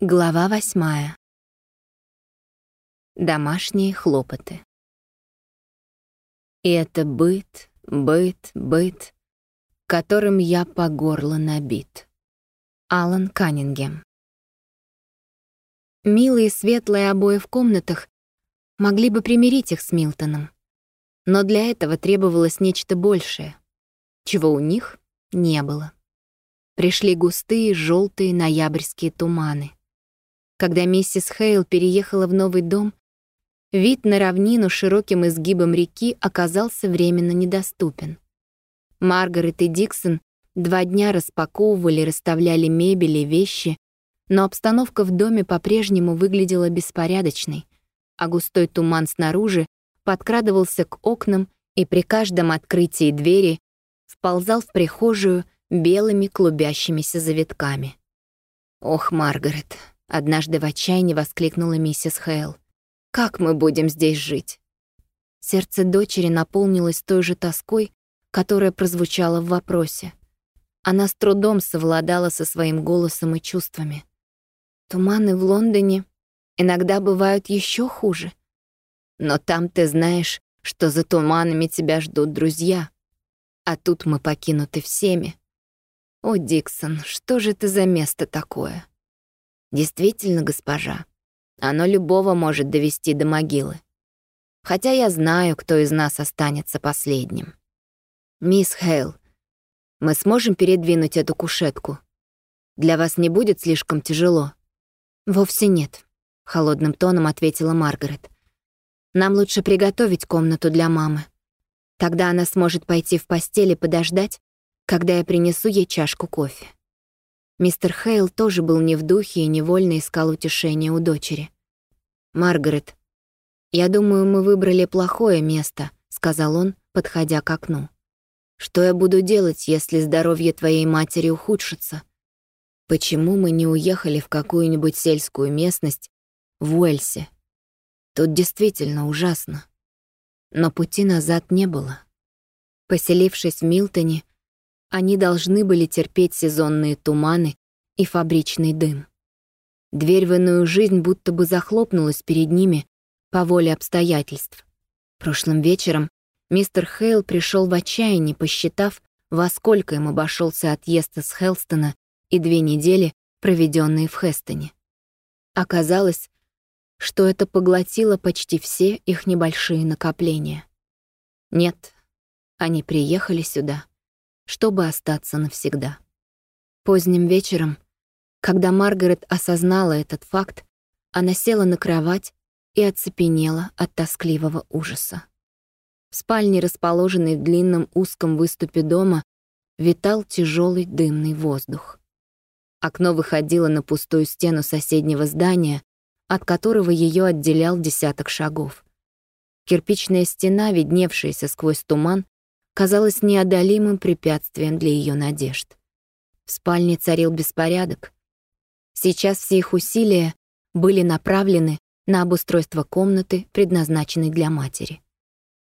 Глава восьмая. Домашние хлопоты. И это быт, быт, быт, которым я по горло набит. Алан Каннингем. Милые светлые обои в комнатах могли бы примирить их с Милтоном. Но для этого требовалось нечто большее, чего у них не было. Пришли густые желтые ноябрьские туманы. Когда миссис Хейл переехала в новый дом, вид на равнину широким изгибом реки оказался временно недоступен. Маргарет и Диксон два дня распаковывали, расставляли мебель и вещи, но обстановка в доме по-прежнему выглядела беспорядочной, а густой туман снаружи подкрадывался к окнам и при каждом открытии двери вползал в прихожую белыми клубящимися завитками. «Ох, Маргарет, Однажды в отчаянии воскликнула миссис Хейл. «Как мы будем здесь жить?» Сердце дочери наполнилось той же тоской, которая прозвучала в вопросе. Она с трудом совладала со своим голосом и чувствами. «Туманы в Лондоне иногда бывают еще хуже. Но там ты знаешь, что за туманами тебя ждут друзья. А тут мы покинуты всеми. О, Диксон, что же это за место такое?» Действительно, госпожа, оно любого может довести до могилы. Хотя я знаю, кто из нас останется последним. Мисс Хейл, мы сможем передвинуть эту кушетку? Для вас не будет слишком тяжело? Вовсе нет, холодным тоном ответила Маргарет. Нам лучше приготовить комнату для мамы. Тогда она сможет пойти в постель и подождать, когда я принесу ей чашку кофе. Мистер Хейл тоже был не в духе и невольно искал утешения у дочери. «Маргарет, я думаю, мы выбрали плохое место», — сказал он, подходя к окну. «Что я буду делать, если здоровье твоей матери ухудшится? Почему мы не уехали в какую-нибудь сельскую местность в Уэльсе? Тут действительно ужасно. Но пути назад не было. Поселившись в Милтоне, они должны были терпеть сезонные туманы и фабричный дым. Дверь в иную жизнь будто бы захлопнулась перед ними по воле обстоятельств. Прошлым вечером мистер Хейл пришел в отчаяние, посчитав, во сколько им обошелся отъезд из Хелстона и две недели, проведенные в Хестоне. Оказалось, что это поглотило почти все их небольшие накопления. Нет, они приехали сюда — чтобы остаться навсегда. Поздним вечером, когда Маргарет осознала этот факт, она села на кровать и оцепенела от тоскливого ужаса. В спальне, расположенной в длинном узком выступе дома, витал тяжелый дымный воздух. Окно выходило на пустую стену соседнего здания, от которого ее отделял десяток шагов. Кирпичная стена, видневшаяся сквозь туман, казалось неодолимым препятствием для ее надежд. В спальне царил беспорядок. Сейчас все их усилия были направлены на обустройство комнаты, предназначенной для матери.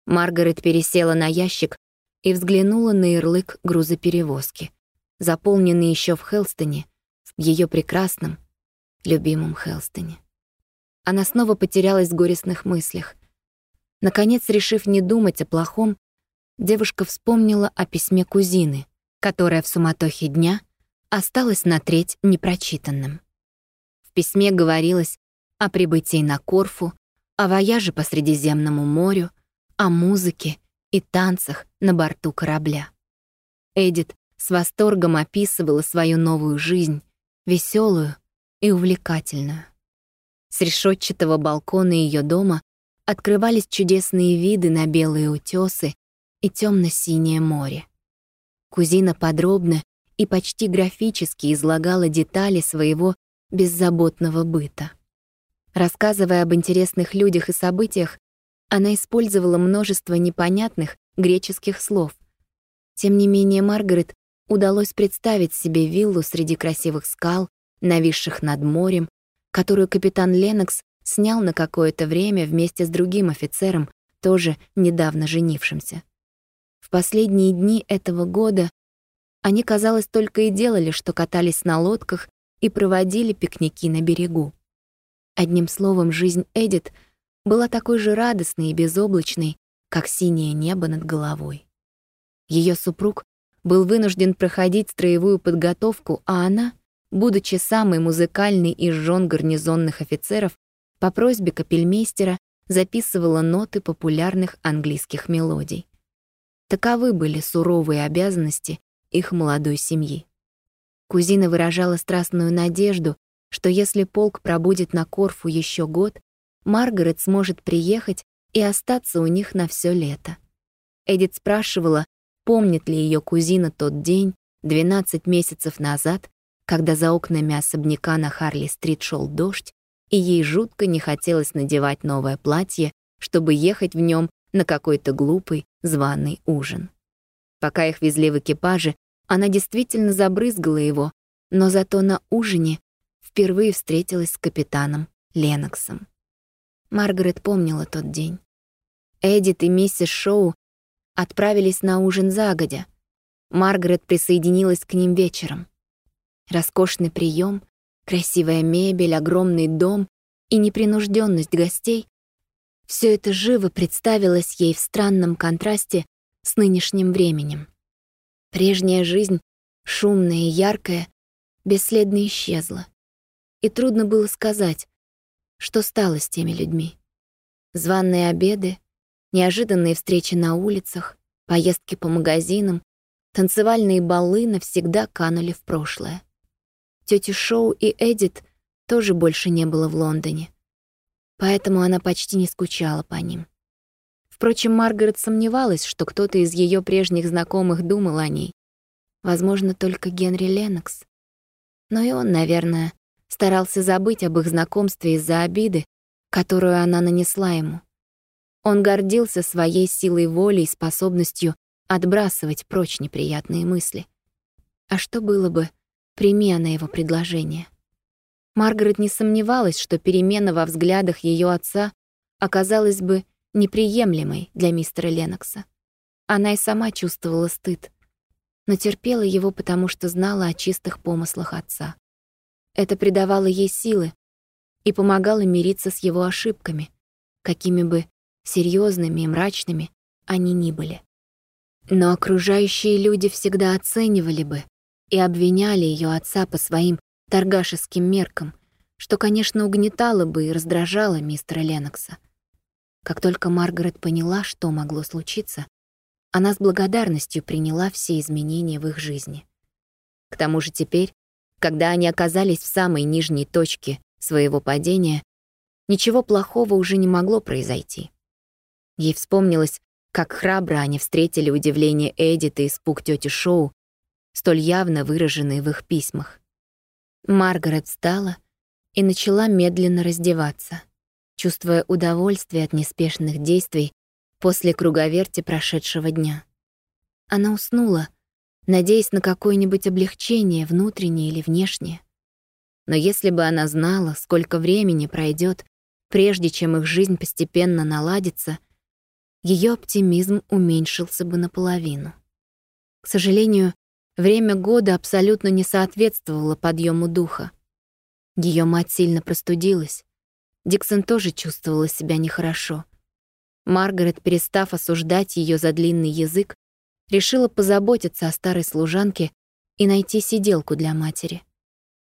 Маргарет пересела на ящик и взглянула на ярлык грузоперевозки, заполненный еще в Хелстоне, в ее прекрасном, любимом Хелстоне. Она снова потерялась в горестных мыслях. Наконец, решив не думать о плохом, девушка вспомнила о письме кузины, которое в суматохе дня осталось на треть непрочитанным. В письме говорилось о прибытии на Корфу, о вояже по Средиземному морю, о музыке и танцах на борту корабля. Эдит с восторгом описывала свою новую жизнь, веселую и увлекательную. С решетчатого балкона ее дома открывались чудесные виды на белые утесы и темно-синее море. Кузина подробно и почти графически излагала детали своего беззаботного быта. Рассказывая об интересных людях и событиях, она использовала множество непонятных греческих слов. Тем не менее, Маргарет удалось представить себе виллу среди красивых скал, нависших над морем, которую капитан Ленокс снял на какое-то время вместе с другим офицером, тоже недавно женившимся последние дни этого года они, казалось, только и делали, что катались на лодках и проводили пикники на берегу. Одним словом, жизнь Эдит была такой же радостной и безоблачной, как синее небо над головой. Ее супруг был вынужден проходить строевую подготовку, а она, будучи самой музыкальной из жен гарнизонных офицеров, по просьбе капельмейстера записывала ноты популярных английских мелодий. Таковы были суровые обязанности их молодой семьи. Кузина выражала страстную надежду, что если полк пробудет на Корфу еще год, Маргарет сможет приехать и остаться у них на все лето. Эдит спрашивала, помнит ли ее кузина тот день, 12 месяцев назад, когда за окнами особняка на Харли-стрит шел дождь, и ей жутко не хотелось надевать новое платье, чтобы ехать в нем на какой-то глупый званый ужин. Пока их везли в экипаже, она действительно забрызгала его, но зато на ужине впервые встретилась с капитаном Леноксом. Маргарет помнила тот день. Эдит и миссис Шоу отправились на ужин загодя. Маргарет присоединилась к ним вечером. Роскошный прием, красивая мебель, огромный дом и непринужденность гостей — все это живо представилось ей в странном контрасте с нынешним временем. Прежняя жизнь, шумная и яркая, бесследно исчезла. И трудно было сказать, что стало с теми людьми. Званные обеды, неожиданные встречи на улицах, поездки по магазинам, танцевальные балы навсегда канули в прошлое. Тёти Шоу и Эдит тоже больше не было в Лондоне. Поэтому она почти не скучала по ним. Впрочем, Маргарет сомневалась, что кто-то из ее прежних знакомых думал о ней. Возможно, только Генри Леннокс. Но и он, наверное, старался забыть об их знакомстве из-за обиды, которую она нанесла ему. Он гордился своей силой воли и способностью отбрасывать прочь неприятные мысли. А что было бы, прими она его предложение? Маргарет не сомневалась, что перемена во взглядах ее отца оказалась бы неприемлемой для мистера Ленокса. Она и сама чувствовала стыд, но терпела его, потому что знала о чистых помыслах отца. Это придавало ей силы и помогало мириться с его ошибками, какими бы серьезными и мрачными они ни были. Но окружающие люди всегда оценивали бы и обвиняли ее отца по своим торгашеским меркам, что, конечно, угнетало бы и раздражало мистера Ленокса. Как только Маргарет поняла, что могло случиться, она с благодарностью приняла все изменения в их жизни. К тому же теперь, когда они оказались в самой нижней точке своего падения, ничего плохого уже не могло произойти. Ей вспомнилось, как храбро они встретили удивление Эдит и испуг тети Шоу, столь явно выраженные в их письмах. Маргарет встала и начала медленно раздеваться чувствуя удовольствие от неспешных действий после круговерти прошедшего дня. Она уснула, надеясь на какое-нибудь облегчение, внутреннее или внешнее. Но если бы она знала, сколько времени пройдет, прежде чем их жизнь постепенно наладится, ее оптимизм уменьшился бы наполовину. К сожалению, время года абсолютно не соответствовало подъему духа. Ее мать сильно простудилась. Диксон тоже чувствовала себя нехорошо. Маргарет, перестав осуждать ее за длинный язык, решила позаботиться о старой служанке и найти сиделку для матери.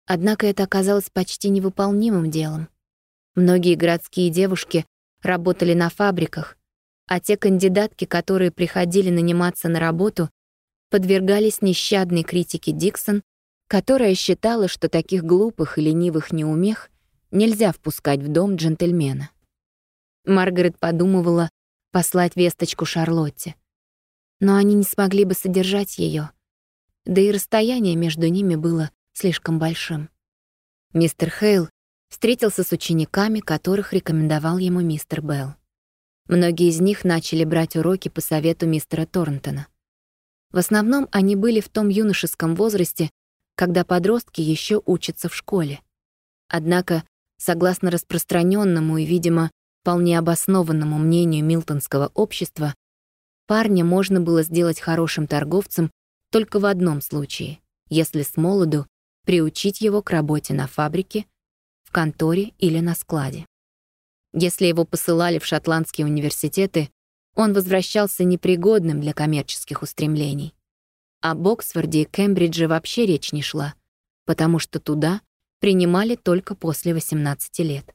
Однако это оказалось почти невыполнимым делом. Многие городские девушки работали на фабриках, а те кандидатки, которые приходили наниматься на работу, подвергались нещадной критике Диксон, которая считала, что таких глупых и ленивых неумех нельзя впускать в дом джентльмена. Маргарет подумывала послать весточку Шарлотте. Но они не смогли бы содержать ее, да и расстояние между ними было слишком большим. Мистер Хейл встретился с учениками, которых рекомендовал ему мистер Белл. Многие из них начали брать уроки по совету мистера Торнтона. В основном они были в том юношеском возрасте, когда подростки еще учатся в школе. Однако Согласно распространенному и, видимо, вполне обоснованному мнению милтонского общества, парня можно было сделать хорошим торговцем только в одном случае, если с молоду приучить его к работе на фабрике, в конторе или на складе. Если его посылали в шотландские университеты, он возвращался непригодным для коммерческих устремлений. Об Оксфорде и Кембридже вообще речь не шла, потому что туда принимали только после 18 лет.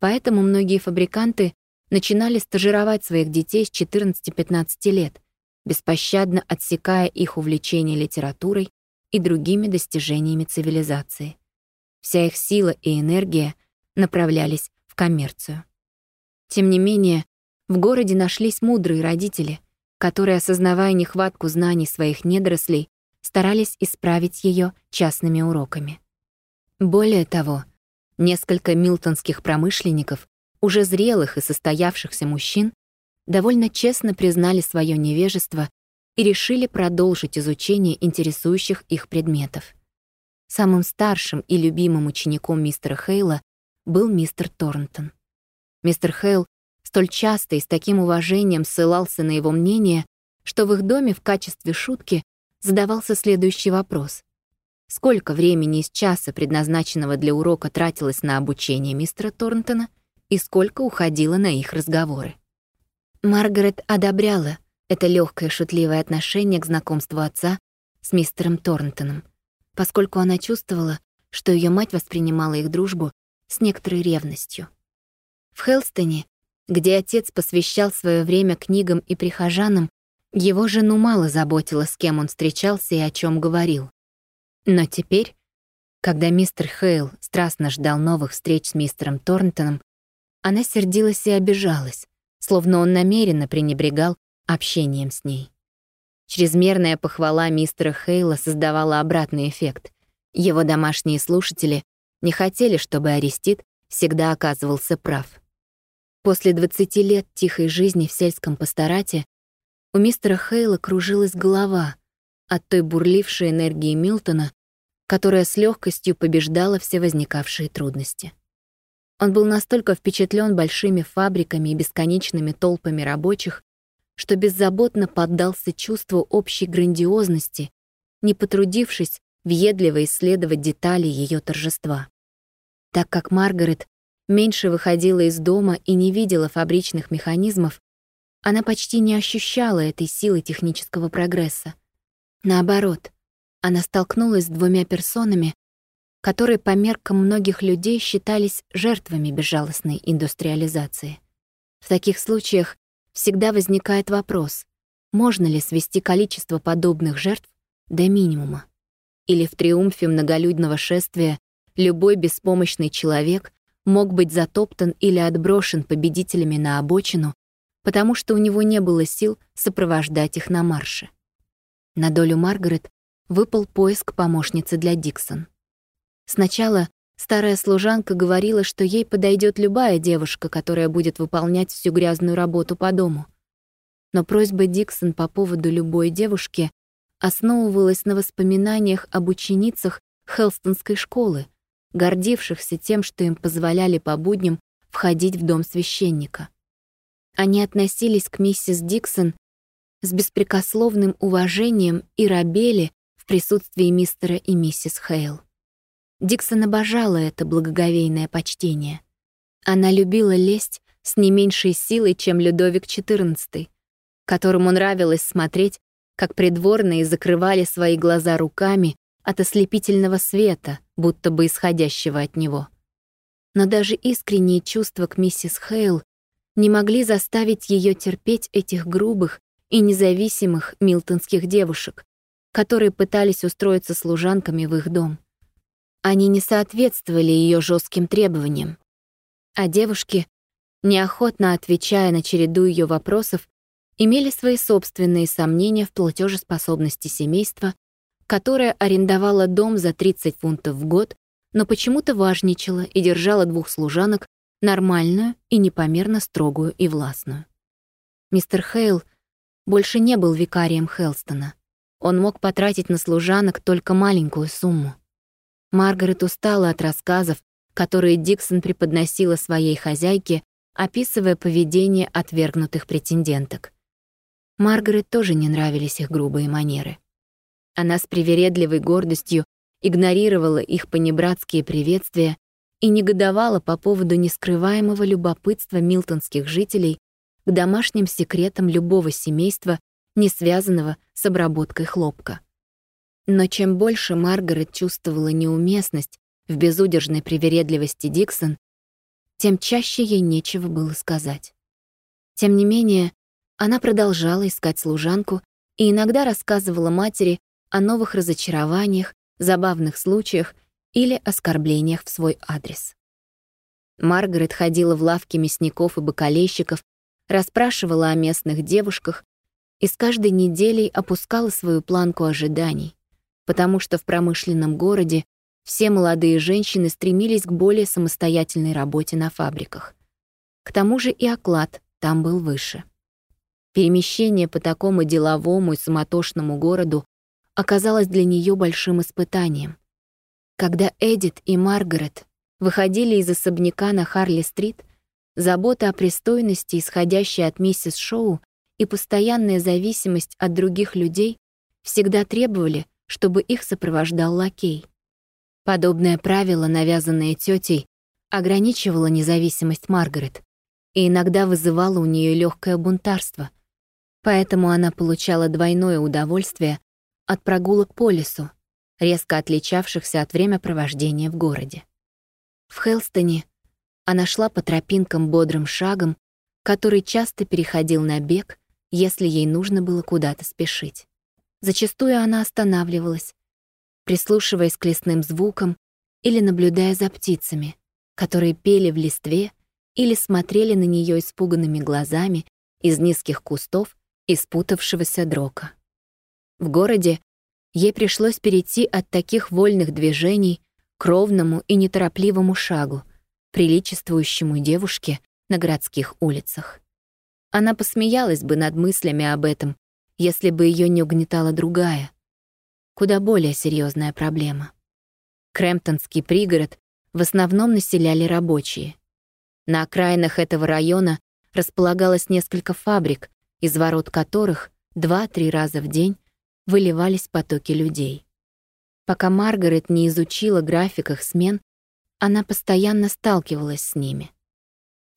Поэтому многие фабриканты начинали стажировать своих детей с 14-15 лет, беспощадно отсекая их увлечение литературой и другими достижениями цивилизации. Вся их сила и энергия направлялись в коммерцию. Тем не менее, в городе нашлись мудрые родители, которые, осознавая нехватку знаний своих недорослей, старались исправить ее частными уроками. Более того, несколько милтонских промышленников, уже зрелых и состоявшихся мужчин, довольно честно признали свое невежество и решили продолжить изучение интересующих их предметов. Самым старшим и любимым учеником мистера Хейла был мистер Торнтон. Мистер Хейл столь часто и с таким уважением ссылался на его мнение, что в их доме в качестве шутки задавался следующий вопрос. Сколько времени из часа, предназначенного для урока, тратилось на обучение мистера Торнтона и сколько уходило на их разговоры? Маргарет одобряла это легкое шутливое отношение к знакомству отца с мистером Торнтоном, поскольку она чувствовала, что ее мать воспринимала их дружбу с некоторой ревностью. В Хелстоне, где отец посвящал свое время книгам и прихожанам, его жену мало заботило, с кем он встречался и о чем говорил. Но теперь, когда мистер Хейл страстно ждал новых встреч с мистером Торнтоном, она сердилась и обижалась, словно он намеренно пренебрегал общением с ней. Чрезмерная похвала мистера Хейла создавала обратный эффект. Его домашние слушатели не хотели, чтобы Арестит всегда оказывался прав. После 20 лет тихой жизни в сельском пасторате у мистера Хейла кружилась голова от той бурлившей энергии Милтона, которая с легкостью побеждала все возникавшие трудности. Он был настолько впечатлен большими фабриками и бесконечными толпами рабочих, что беззаботно поддался чувству общей грандиозности, не потрудившись въедливо исследовать детали ее торжества. Так как Маргарет меньше выходила из дома и не видела фабричных механизмов, она почти не ощущала этой силы технического прогресса. Наоборот, она столкнулась с двумя персонами, которые по меркам многих людей считались жертвами безжалостной индустриализации. В таких случаях всегда возникает вопрос, можно ли свести количество подобных жертв до минимума? Или в триумфе многолюдного шествия любой беспомощный человек мог быть затоптан или отброшен победителями на обочину, потому что у него не было сил сопровождать их на марше. На долю Маргарет выпал поиск помощницы для Диксон. Сначала старая служанка говорила, что ей подойдет любая девушка, которая будет выполнять всю грязную работу по дому. Но просьба Диксон по поводу любой девушки основывалась на воспоминаниях об ученицах Хелстонской школы, гордившихся тем, что им позволяли по будням входить в дом священника. Они относились к миссис Диксон с беспрекословным уважением и рабели в присутствии мистера и миссис Хейл. Диксон обожала это благоговейное почтение. Она любила лесть с не меньшей силой, чем Людовик XIV, которому нравилось смотреть, как придворные закрывали свои глаза руками от ослепительного света, будто бы исходящего от него. Но даже искренние чувства к миссис Хейл не могли заставить ее терпеть этих грубых и независимых милтонских девушек, которые пытались устроиться служанками в их дом. Они не соответствовали ее жестким требованиям. А девушки, неохотно отвечая на череду ее вопросов, имели свои собственные сомнения в платежеспособности семейства которая арендовала дом за 30 фунтов в год, но почему-то важничала и держала двух служанок, нормальную и непомерно строгую и властную. Мистер Хейл больше не был викарием Хелстона. Он мог потратить на служанок только маленькую сумму. Маргарет устала от рассказов, которые Диксон преподносила своей хозяйке, описывая поведение отвергнутых претенденток. Маргарет тоже не нравились их грубые манеры. Она с привередливой гордостью игнорировала их понебратские приветствия и негодовала по поводу нескрываемого любопытства милтонских жителей к домашним секретам любого семейства, не связанного с обработкой хлопка. Но чем больше Маргарет чувствовала неуместность в безудержной привередливости Диксон, тем чаще ей нечего было сказать. Тем не менее, она продолжала искать служанку и иногда рассказывала матери о новых разочарованиях, забавных случаях или оскорблениях в свой адрес. Маргарет ходила в лавки мясников и бакалейщиков, расспрашивала о местных девушках и с каждой неделей опускала свою планку ожиданий, потому что в промышленном городе все молодые женщины стремились к более самостоятельной работе на фабриках. К тому же и оклад там был выше. Перемещение по такому деловому и суматошному городу оказалось для нее большим испытанием. Когда Эдит и Маргарет выходили из особняка на Харли-стрит, забота о пристойности, исходящая от миссис Шоу, и постоянная зависимость от других людей всегда требовали, чтобы их сопровождал лакей. Подобное правило, навязанное тетей, ограничивало независимость Маргарет и иногда вызывало у нее легкое бунтарство. Поэтому она получала двойное удовольствие от прогулок по лесу, резко отличавшихся от времяпровождения в городе. В Хелстоне она шла по тропинкам бодрым шагом, который часто переходил на бег, если ей нужно было куда-то спешить. Зачастую она останавливалась, прислушиваясь к лесным звукам или наблюдая за птицами, которые пели в листве или смотрели на нее испуганными глазами из низких кустов и спутавшегося дрока. В городе ей пришлось перейти от таких вольных движений к ровному и неторопливому шагу, приличествующему девушке на городских улицах. Она посмеялась бы над мыслями об этом, если бы ее не угнетала другая, куда более серьезная проблема. Крэмптонский пригород в основном населяли рабочие. На окраинах этого района располагалось несколько фабрик, из ворот которых два-три раза в день выливались потоки людей. Пока Маргарет не изучила график их смен, она постоянно сталкивалась с ними.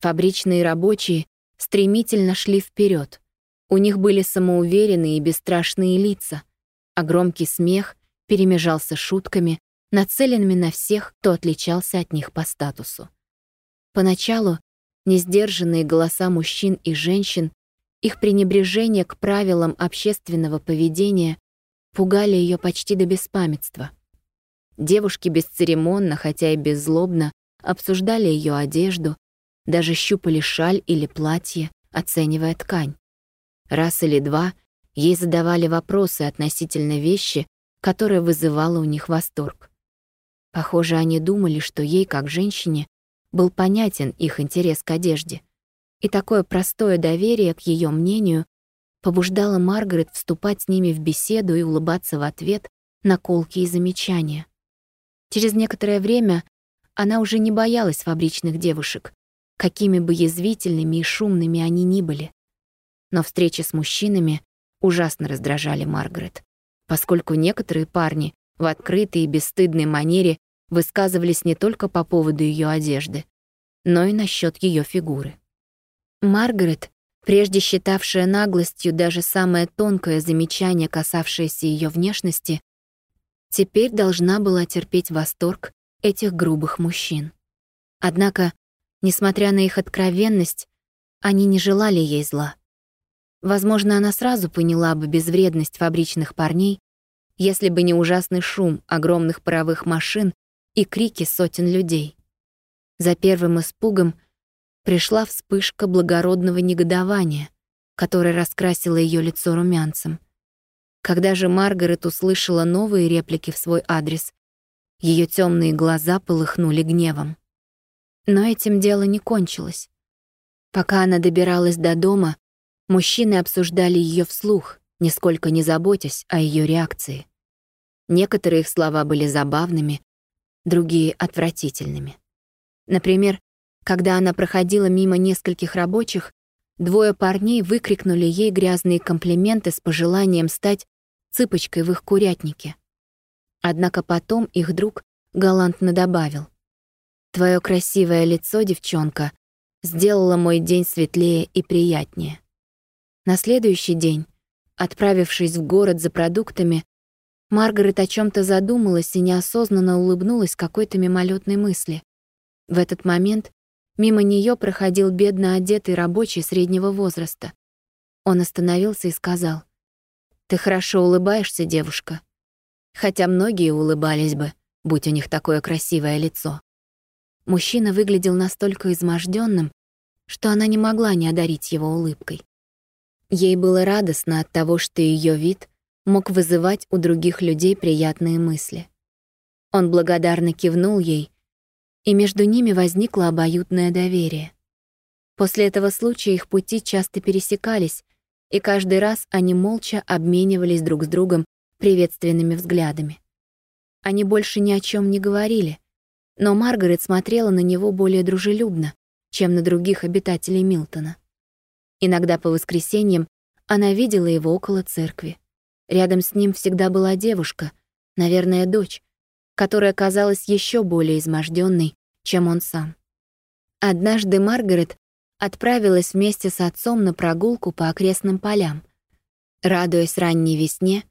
Фабричные рабочие стремительно шли вперед. У них были самоуверенные и бесстрашные лица, а громкий смех перемежался шутками, нацеленными на всех, кто отличался от них по статусу. Поначалу несдержанные голоса мужчин и женщин, их пренебрежение к правилам общественного поведения пугали ее почти до беспамятства. Девушки бесцеремонно, хотя и беззлобно, обсуждали ее одежду, даже щупали шаль или платье, оценивая ткань. Раз или два ей задавали вопросы относительно вещи, которая вызывала у них восторг. Похоже, они думали, что ей, как женщине, был понятен их интерес к одежде. И такое простое доверие к ее мнению побуждало Маргарет вступать с ними в беседу и улыбаться в ответ на колки и замечания. Через некоторое время она уже не боялась фабричных девушек, какими бы язвительными и шумными они ни были. Но встречи с мужчинами ужасно раздражали Маргарет, поскольку некоторые парни в открытой и бесстыдной манере высказывались не только по поводу ее одежды, но и насчет ее фигуры. Маргарет, прежде считавшая наглостью даже самое тонкое замечание, касавшееся ее внешности, теперь должна была терпеть восторг этих грубых мужчин. Однако Несмотря на их откровенность, они не желали ей зла. Возможно, она сразу поняла бы безвредность фабричных парней, если бы не ужасный шум огромных паровых машин и крики сотен людей. За первым испугом пришла вспышка благородного негодования, которая раскрасила ее лицо румянцем. Когда же Маргарет услышала новые реплики в свой адрес, ее темные глаза полыхнули гневом. Но этим дело не кончилось. Пока она добиралась до дома, мужчины обсуждали ее вслух, нисколько не заботясь о ее реакции. Некоторые их слова были забавными, другие — отвратительными. Например, когда она проходила мимо нескольких рабочих, двое парней выкрикнули ей грязные комплименты с пожеланием стать цыпочкой в их курятнике. Однако потом их друг галантно добавил. «Твое красивое лицо, девчонка, сделало мой день светлее и приятнее». На следующий день, отправившись в город за продуктами, Маргарет о чем то задумалась и неосознанно улыбнулась какой-то мимолетной мысли. В этот момент мимо нее проходил бедно одетый рабочий среднего возраста. Он остановился и сказал, «Ты хорошо улыбаешься, девушка. Хотя многие улыбались бы, будь у них такое красивое лицо». Мужчина выглядел настолько изможденным, что она не могла не одарить его улыбкой. Ей было радостно от того, что ее вид мог вызывать у других людей приятные мысли. Он благодарно кивнул ей, и между ними возникло обоюдное доверие. После этого случая их пути часто пересекались, и каждый раз они молча обменивались друг с другом приветственными взглядами. Они больше ни о чем не говорили, но Маргарет смотрела на него более дружелюбно, чем на других обитателей Милтона. Иногда по воскресеньям она видела его около церкви. Рядом с ним всегда была девушка, наверное, дочь, которая казалась еще более изможденной, чем он сам. Однажды Маргарет отправилась вместе с отцом на прогулку по окрестным полям. Радуясь ранней весне,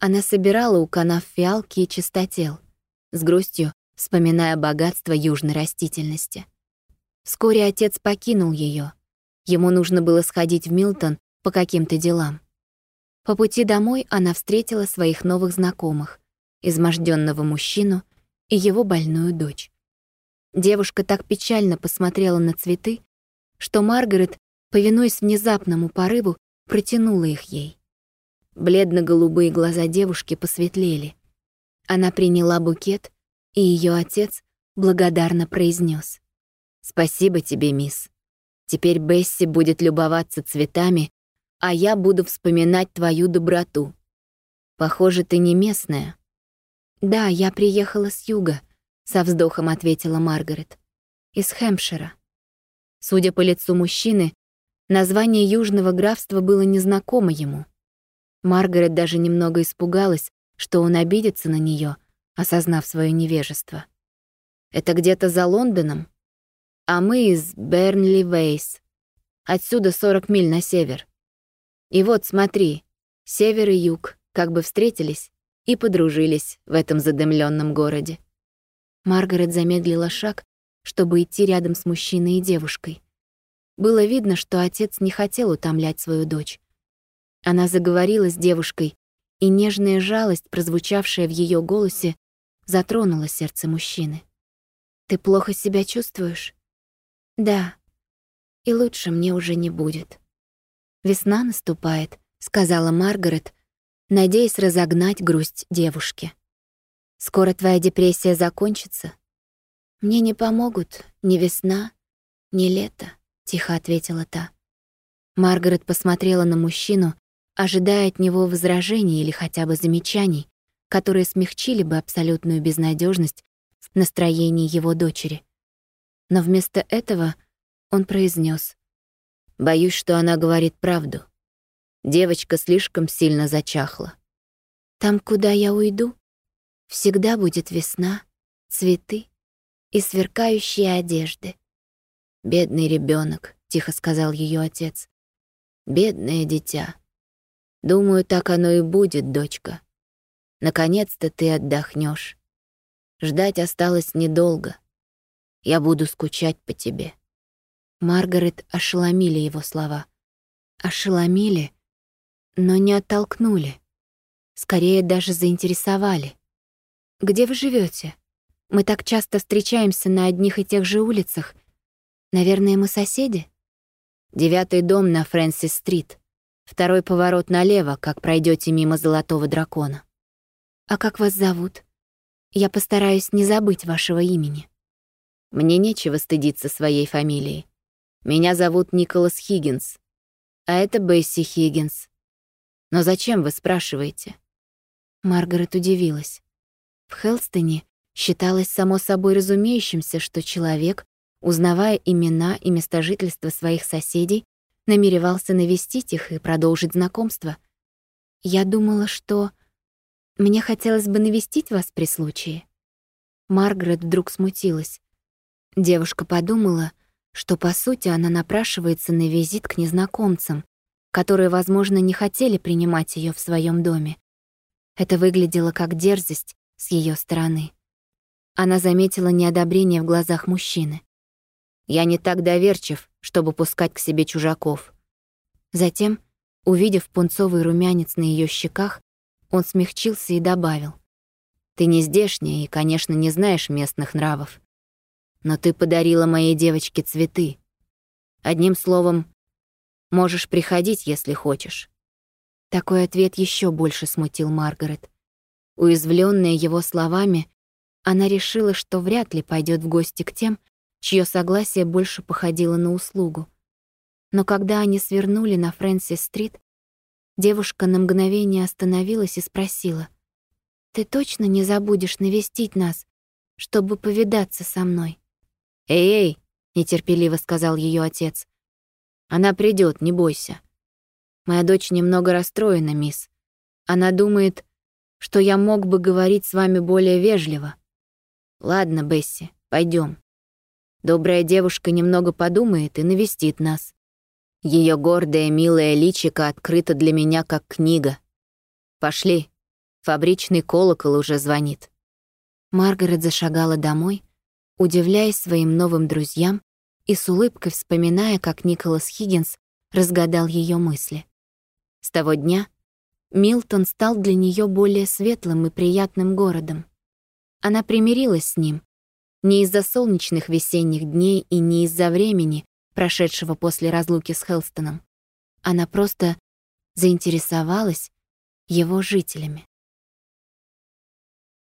она собирала у канав фиалки и чистотел, с грустью вспоминая богатство южной растительности. Вскоре отец покинул ее. Ему нужно было сходить в Милтон по каким-то делам. По пути домой она встретила своих новых знакомых, изможденного мужчину и его больную дочь. Девушка так печально посмотрела на цветы, что Маргарет, повинуясь внезапному порыву, протянула их ей. Бледно-голубые глаза девушки посветлели. Она приняла букет, и ее отец благодарно произнес: «Спасибо тебе, мисс. Теперь Бесси будет любоваться цветами, а я буду вспоминать твою доброту. Похоже, ты не местная». «Да, я приехала с юга», — со вздохом ответила Маргарет. «Из Хэмпшира». Судя по лицу мужчины, название южного графства было незнакомо ему. Маргарет даже немного испугалась, что он обидится на нее, осознав свое невежество. «Это где-то за Лондоном? А мы из Бернли-Вейс. Отсюда 40 миль на север. И вот смотри, север и юг как бы встретились и подружились в этом задымленном городе». Маргарет замедлила шаг, чтобы идти рядом с мужчиной и девушкой. Было видно, что отец не хотел утомлять свою дочь. Она заговорила с девушкой, и нежная жалость, прозвучавшая в ее голосе, затронула сердце мужчины. «Ты плохо себя чувствуешь?» «Да. И лучше мне уже не будет». «Весна наступает», — сказала Маргарет, надеясь разогнать грусть девушки. «Скоро твоя депрессия закончится?» «Мне не помогут ни весна, ни лето», — тихо ответила та. Маргарет посмотрела на мужчину, ожидая от него возражений или хотя бы замечаний, которые смягчили бы абсолютную безнадежность в настроении его дочери. Но вместо этого он произнес: «Боюсь, что она говорит правду. Девочка слишком сильно зачахла. Там, куда я уйду, всегда будет весна, цветы и сверкающие одежды. «Бедный ребенок, тихо сказал ее отец. «Бедное дитя. Думаю, так оно и будет, дочка. Наконец-то ты отдохнешь. Ждать осталось недолго. Я буду скучать по тебе». Маргарет ошеломили его слова. Ошеломили, но не оттолкнули. Скорее даже заинтересовали. «Где вы живете? Мы так часто встречаемся на одних и тех же улицах. Наверное, мы соседи? Девятый дом на Фрэнсис-стрит. Второй поворот налево, как пройдете мимо Золотого дракона. А как вас зовут? Я постараюсь не забыть вашего имени. Мне нечего стыдиться своей фамилии. Меня зовут Николас Хиггинс. А это Бесси Хиггинс. Но зачем вы спрашиваете? Маргарет удивилась. В Хелстоне Считалось само собой разумеющимся, что человек, узнавая имена и места жительства своих соседей, намеревался навестить их и продолжить знакомство. Я думала, что... Мне хотелось бы навестить вас при случае». Маргарет вдруг смутилась. Девушка подумала, что, по сути, она напрашивается на визит к незнакомцам, которые, возможно, не хотели принимать ее в своем доме. Это выглядело как дерзость с ее стороны. Она заметила неодобрение в глазах мужчины. «Я не так доверчив, чтобы пускать к себе чужаков». Затем, увидев пунцовый румянец на ее щеках, он смягчился и добавил. «Ты не здешняя и, конечно, не знаешь местных нравов. Но ты подарила моей девочке цветы. Одним словом, можешь приходить, если хочешь». Такой ответ еще больше смутил Маргарет. Уязвленная его словами, она решила, что вряд ли пойдет в гости к тем, чье согласие больше походило на услугу. Но когда они свернули на Фрэнсис-стрит, девушка на мгновение остановилась и спросила, «Ты точно не забудешь навестить нас, чтобы повидаться со мной?» «Эй-эй!» — нетерпеливо сказал ее отец. «Она придет, не бойся. Моя дочь немного расстроена, мисс. Она думает, что я мог бы говорить с вами более вежливо. Ладно, Бесси, пойдем. Добрая девушка немного подумает и навестит нас. Ее гордое, милое личико открыто для меня как книга. Пошли. Фабричный колокол уже звонит. Маргарет зашагала домой, удивляясь своим новым друзьям и с улыбкой вспоминая, как Николас Хиггинс разгадал ее мысли. С того дня Милтон стал для нее более светлым и приятным городом. Она примирилась с ним. Не из-за солнечных весенних дней и не из-за времени, прошедшего после разлуки с Хелстоном. Она просто заинтересовалась его жителями.